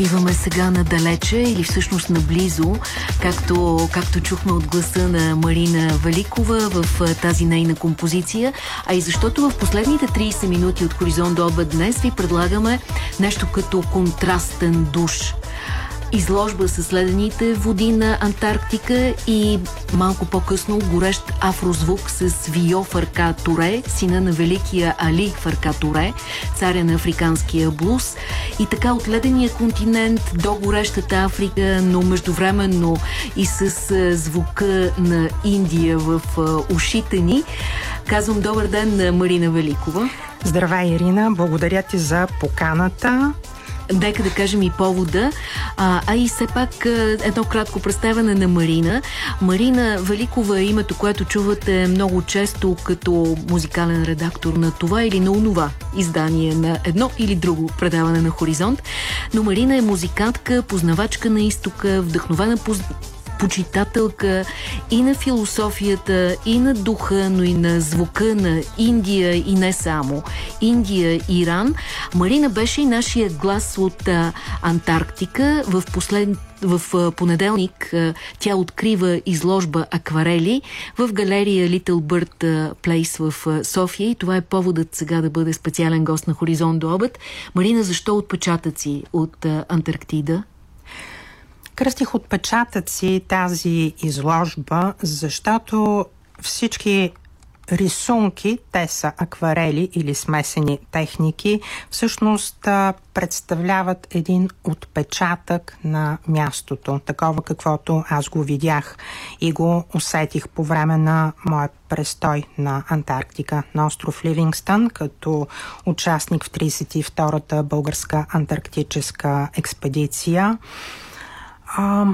Отиваме сега надалече или всъщност наблизо, както, както чухме от гласа на Марина Великова в тази нейна композиция, а и защото в последните 30 минути от Хоризонт до обед днес ви предлагаме нещо като контрастен душ изложба с ледените води на Антарктика и малко по-късно горещ афрозвук с Вио Фарка Туре, сина на великия Али Фарка Туре, царя на африканския блуз. И така от ледения континент до горещата Африка, но междувременно и с звука на Индия в ушите ни. Казвам добър ден на Марина Великова. Здравей, Ирина! Благодаря ти за поканата нека да кажем и повода, а, а и все пак едно кратко представяне на Марина. Марина Великова е името, което чувате много често като музикален редактор на това или на онова издание на едно или друго предаване на Хоризонт. Но Марина е музикантка, познавачка на изтока, вдъхновена почитателка и на философията, и на духа, но и на звука на Индия и не само. Индия, Иран. Марина беше и нашия глас от Антарктика. В послед... В понеделник тя открива изложба акварели в галерия Little Bird Place в София и това е поводът сега да бъде специален гост на Хоризонт до обед. Марина, защо отпечатъци от Антарктида? Кръстих отпечатъци тази изложба, защото всички рисунки, те са акварели или смесени техники, всъщност представляват един отпечатък на мястото, такова каквото аз го видях и го усетих по време на моя престой на Антарктика, на остров Ливингстън, като участник в 32-та българска антарктическа експедиция. А,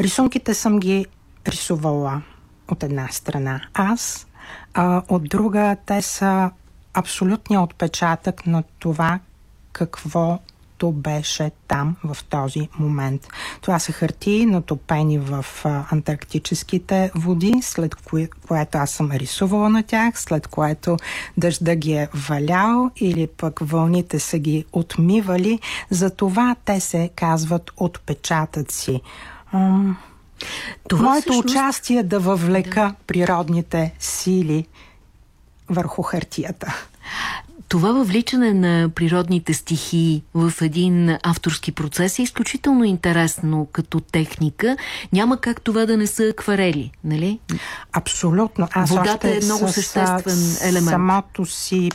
рисунките съм ги рисувала от една страна аз, а от друга те са абсолютния отпечатък на това какво което беше там в този момент. Това са хартии, натопени в антарктическите води, след кое, което аз съм рисувала на тях, след което дъжда ги е валял или пък вълните са ги отмивали. Затова те се казват отпечатъци. Това Моето всъщност... участие е да въвлека да. природните сили върху хартията. Това въвличане на природните стихии в един авторски процес е изключително интересно като техника. Няма как това да не са акварели, нали? Абсолютно. Аз Водата е много с, съществен елемент. Самото си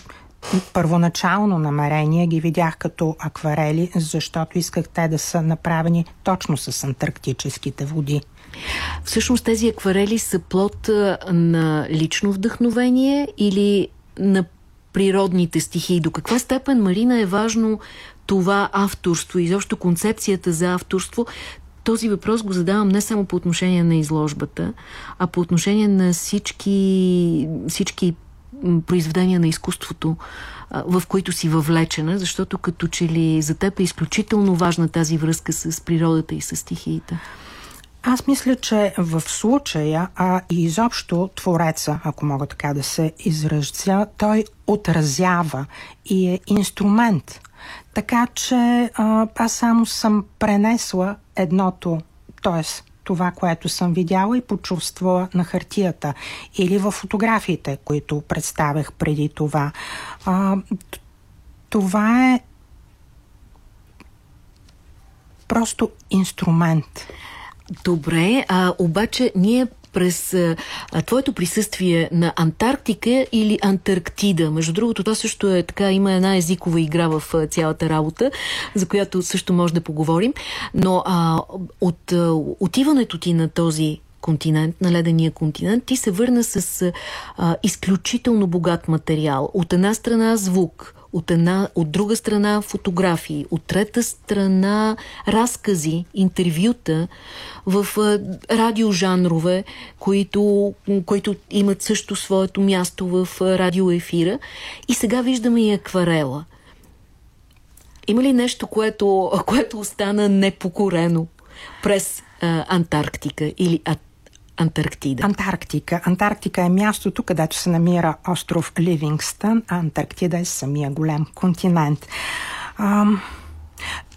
първоначално намерение ги видях като акварели, защото исках те да са направени точно с антарктическите води. Всъщност тези акварели са плод на лично вдъхновение или на природните стихии. До каква степен, Марина, е важно това авторство, изобщо концепцията за авторство, този въпрос го задавам не само по отношение на изложбата, а по отношение на всички, всички произведения на изкуството, в които си въвлечена, защото като че ли за теб е изключително важна тази връзка с природата и с стихиите. Аз мисля, че в случая, а и изобщо Твореца, ако мога така да се изразя, той отразява и е инструмент. Така че аз само съм пренесла едното, т.е. това, което съм видяла и почувствала на хартията или в фотографиите, които представях преди това. А, това е просто инструмент. Добре, а обаче ние през а, твоето присъствие на Антарктика или Антарктида. Между другото, това също е така, има една езикова игра в а, цялата работа, за която също може да поговорим. Но а, от а, отиването ти на този континент, на ледения континент, ти се върна с а, изключително богат материал. От една страна звук, от, една, от друга страна фотографии, от трета страна разкази, интервюта в радиожанрове, които, които имат също своето място в радиоефира. И сега виждаме и акварела. Има ли нещо, което, което остана непокорено през а, Антарктика или Антарктида. Антарктика. Антарктика е мястото, където се намира остров Ливингстън, а Антарктида е самия голям континент. Ам...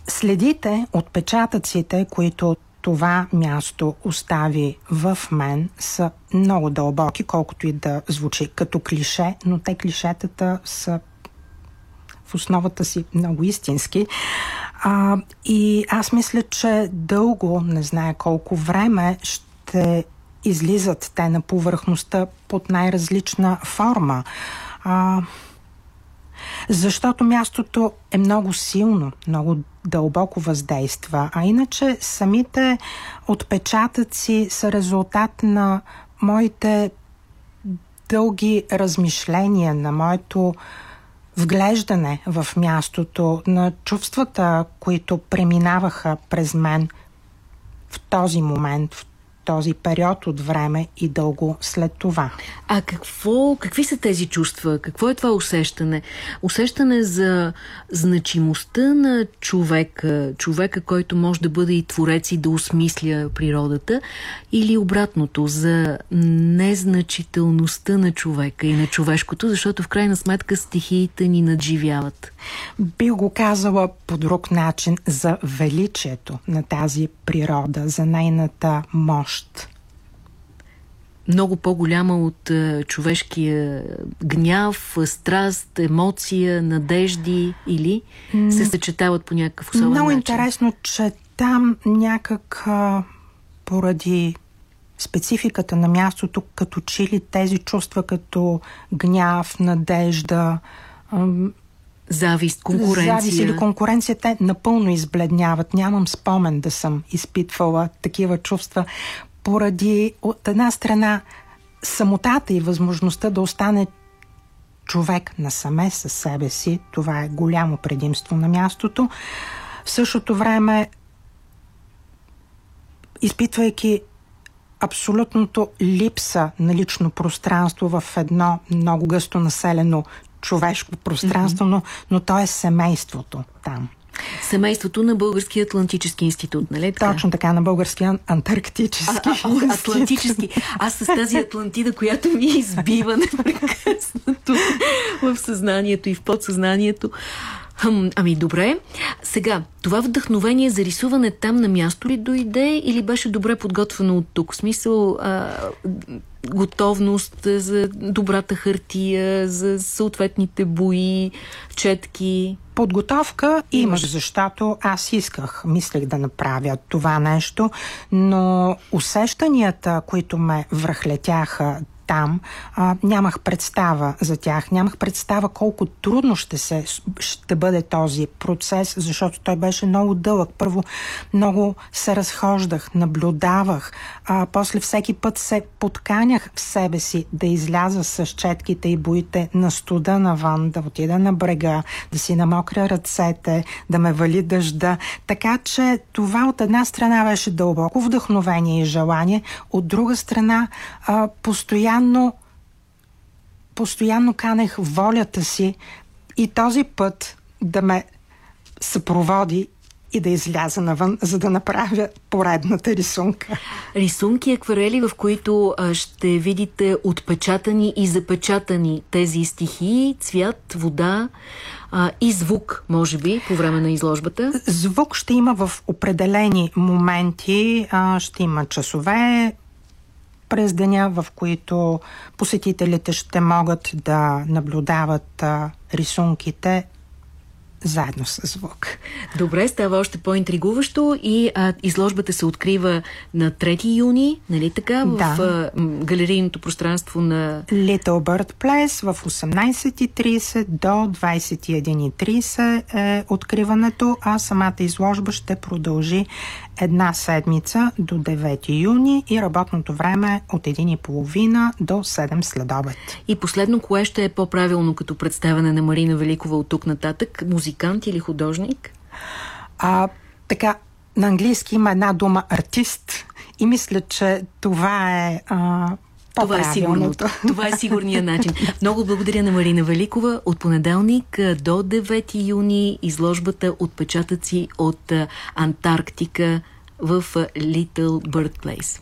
Следите отпечатъците, които това място остави в мен, са много дълбоки, колкото и да звучи като клише, но те клишетата са в основата си много истински. А, и аз мисля, че дълго, не знае колко време, ще излизат те на повърхността под най-различна форма. А, защото мястото е много силно, много дълбоко въздейства. А иначе самите отпечатъци са резултат на моите дълги размишления, на моето вглеждане в мястото, на чувствата, които преминаваха през мен в този момент, в този период от време и дълго след това. А какво, какви са тези чувства? Какво е това усещане? Усещане за значимостта на човека, човека, който може да бъде и творец и да осмисля природата, или обратното, за незначителността на човека и на човешкото, защото в крайна сметка стихиите ни надживяват. Би го казала по друг начин за величието на тази природа, за нейната мощ мощ. Много по-голяма от е, човешкия гняв, страст, емоция, надежди или се съчетават по някакъв особен Много начин? интересно, че там някак поради спецификата на мястото, като че ли тези чувства като гняв, надежда, завист, конкуренция. Завист или конкуренция, те напълно избледняват. Нямам спомен да съм изпитвала такива чувства поради от една страна самотата и възможността да остане човек насаме със себе си. Това е голямо предимство на мястото. В същото време, изпитвайки абсолютното липса на лично пространство в едно много гъсто населено човешко пространство, mm-hmm. но, но то е семейството там. Семейството на Българския Атлантически институт, нали така? Точно така, на Българския Антарктически а, а, институт. Атлантически. Аз с тази Атлантида, която ми избива непрекъснато в съзнанието и в подсъзнанието. Хъм, ами добре. Сега, това вдъхновение за рисуване там на място ли дойде или беше добре подготвено от тук? В смисъл, а, готовност за добрата хартия, за съответните бои, четки? Подготовка имаш, защото аз исках, мислех да направя това нещо, но усещанията, които ме връхлетяха там, а, нямах представа за тях. Нямах представа колко трудно ще, се, ще бъде този процес, защото той беше много дълъг. Първо много се разхождах, наблюдавах, а после всеки път се подканях в себе си да изляза с четките и боите на студа навън, да отида на брега, да си намокря ръцете, да ме вали дъжда. Така че това от една страна беше дълбоко вдъхновение и желание, от друга страна а, постоянно постоянно, постоянно канех волята си и този път да ме съпроводи и да изляза навън, за да направя поредната рисунка. Рисунки, акварели, в които ще видите отпечатани и запечатани тези стихии, цвят, вода а, и звук, може би, по време на изложбата? Звук ще има в определени моменти, а, ще има часове, през деня, в които посетителите ще могат да наблюдават рисунките заедно с звук. Добре, става още по-интригуващо и а, изложбата се открива на 3 юни, нали така, в да. а, галерийното пространство на... Little Bird Place в 18.30 до 21.30 е откриването, а самата изложба ще продължи една седмица до 9 юни и работното време е от 1.30 до 7 следобед. И последно, кое ще е по-правилно като представяне на Марина Великова от тук нататък? Музикант или художник? А, така, на английски има една дума артист и мисля, че това е а, това е сигурното. Това е сигурният начин. Много благодаря на Марина Великова. От понеделник до 9 юни изложбата отпечатъци от Антарктика в Little Bird Place.